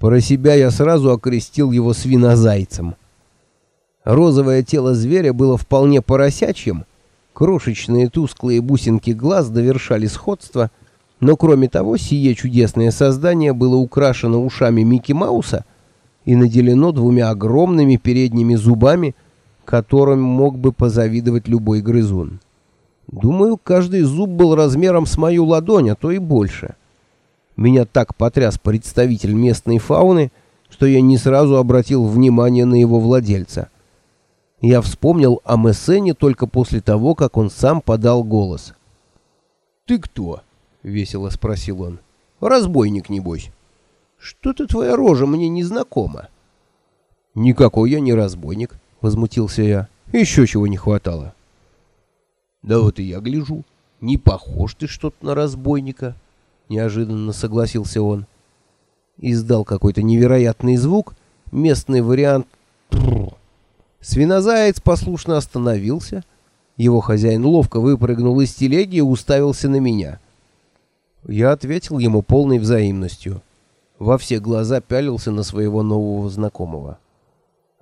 Про себя я сразу окрестил его свинозайцем. Розовое тело зверя было вполне поросячьим, крошечные тусклые бусинки глаз довершали сходство, но кроме того сие чудесное создание было украшено ушами Микки Мауса и наделено двумя огромными передними зубами, которым мог бы позавидовать любой грызун. Думаю, каждый зуб был размером с мою ладонь, а то и больше. Меня так потряс представитель местной фауны, что я не сразу обратил внимание на его владельца. Я вспомнил о Мессене только после того, как он сам подал голос. «Ты кто?» — весело спросил он. «Разбойник, небось. Что-то твоя рожа мне не знакома». «Никакой я не разбойник», — возмутился я. «Еще чего не хватало». «Да вот и я гляжу. Не похож ты что-то на разбойника», — неожиданно согласился он. Издал какой-то невероятный звук, местный вариант Свинозаяц послушно остановился. Его хозяин ловко выпрыгнул из телеги и уставился на меня. Я ответил ему полной взаимностью. Во все глаза пялился на своего нового знакомого.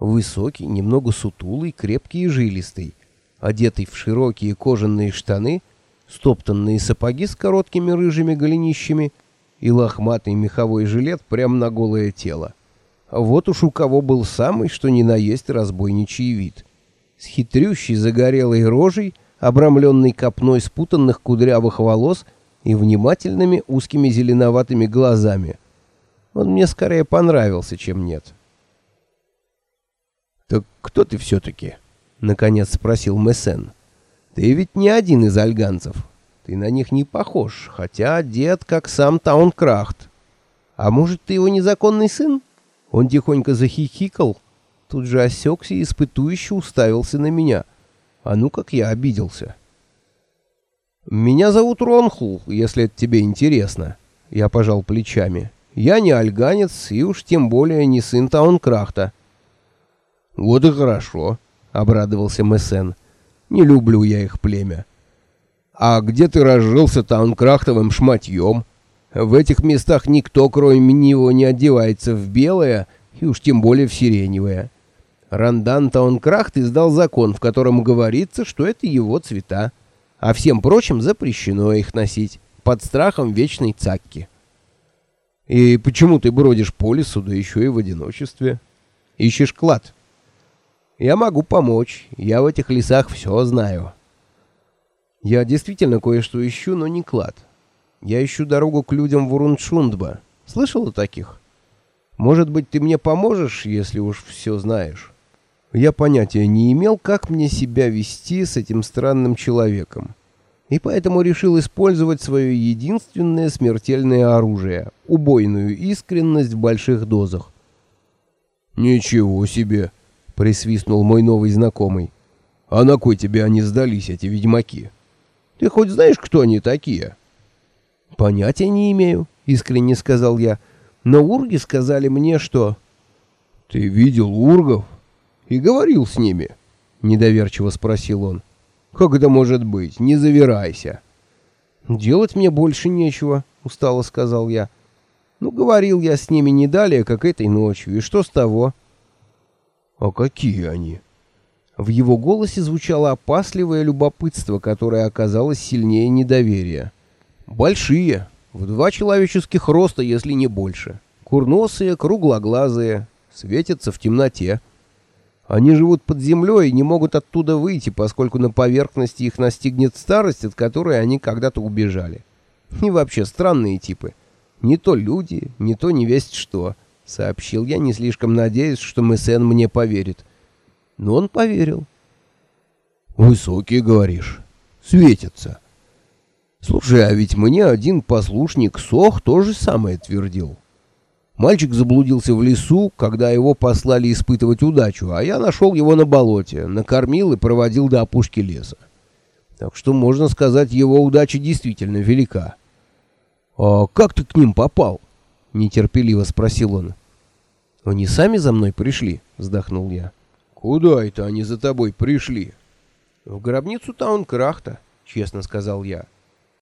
Высокий, немного сутулый, крепкий и жилистый, одетый в широкие кожаные штаны, стоптанные сапоги с короткими рыжими голенищами и лохматый меховой жилет прямо на голое тело. Вот уж у кого был самый, что ни на есть разбойничий вид. С хитрющей загорелой рожей, обрамленной копной спутанных кудрявых волос и внимательными узкими зеленоватыми глазами. Он мне скорее понравился, чем нет. «Так кто ты все-таки?» — наконец спросил Мессен. «Ты ведь не один из альганцев. Ты на них не похож, хотя одет, как сам Таункрахт. А может, ты его незаконный сын?» Он тихонько захихикал, тут же осекся и испытующе уставился на меня. А ну как я обиделся. «Меня зовут Ронхул, если это тебе интересно». Я пожал плечами. «Я не альганец и уж тем более не сын Таункрахта». «Вот и хорошо», — обрадовался Мессен. «Не люблю я их племя». «А где ты разжился Таункрахтовым шматьем?» В этих местах никто, кроме него, не одевается в белое, и уж тем более в сиреневое. Рандан Таункрахт издал закон, в котором говорится, что это его цвета, а всем прочим запрещено их носить, под страхом вечной цакки. И почему ты бродишь по лесу, да еще и в одиночестве? Ищешь клад? Я могу помочь, я в этих лесах все знаю. Я действительно кое-что ищу, но не клад. Я ищу дорогу к людям в Урунчундба. Слышал о таких? Может быть, ты мне поможешь, если уж все знаешь?» Я понятия не имел, как мне себя вести с этим странным человеком. И поэтому решил использовать свое единственное смертельное оружие — убойную искренность в больших дозах. «Ничего себе!» — присвистнул мой новый знакомый. «А на кой тебе они сдались, эти ведьмаки? Ты хоть знаешь, кто они такие?» «Понятия не имею», — искренне сказал я. «Но урги сказали мне, что...» «Ты видел ургов и говорил с ними?» — недоверчиво спросил он. «Как это может быть? Не завирайся». «Делать мне больше нечего», — устало сказал я. «Ну, говорил я с ними не далее, как этой ночью. И что с того?» «А какие они?» В его голосе звучало опасливое любопытство, которое оказалось сильнее недоверия. Большие, в два человеческих роста, если не больше. Курносые, круглоглазые, светятся в темноте. Они живут под землей и не могут оттуда выйти, поскольку на поверхности их настигнет старость, от которой они когда-то убежали. И вообще странные типы. Не то люди, не то не весть что, сообщил я, не слишком надеясь, что Мессен мне поверит. Но он поверил. «Высокие, говоришь? Светятся». Слушай, а ведь мне один послушник Сох тоже самое твердил. Мальчик заблудился в лесу, когда его послали испытывать удачу, а я нашел его на болоте, накормил и проводил до опушки леса. Так что, можно сказать, его удача действительно велика. «А как ты к ним попал?» — нетерпеливо спросил он. «Они сами за мной пришли?» — вздохнул я. «Куда это они за тобой пришли?» «В гробницу Таункрахта», — честно сказал я.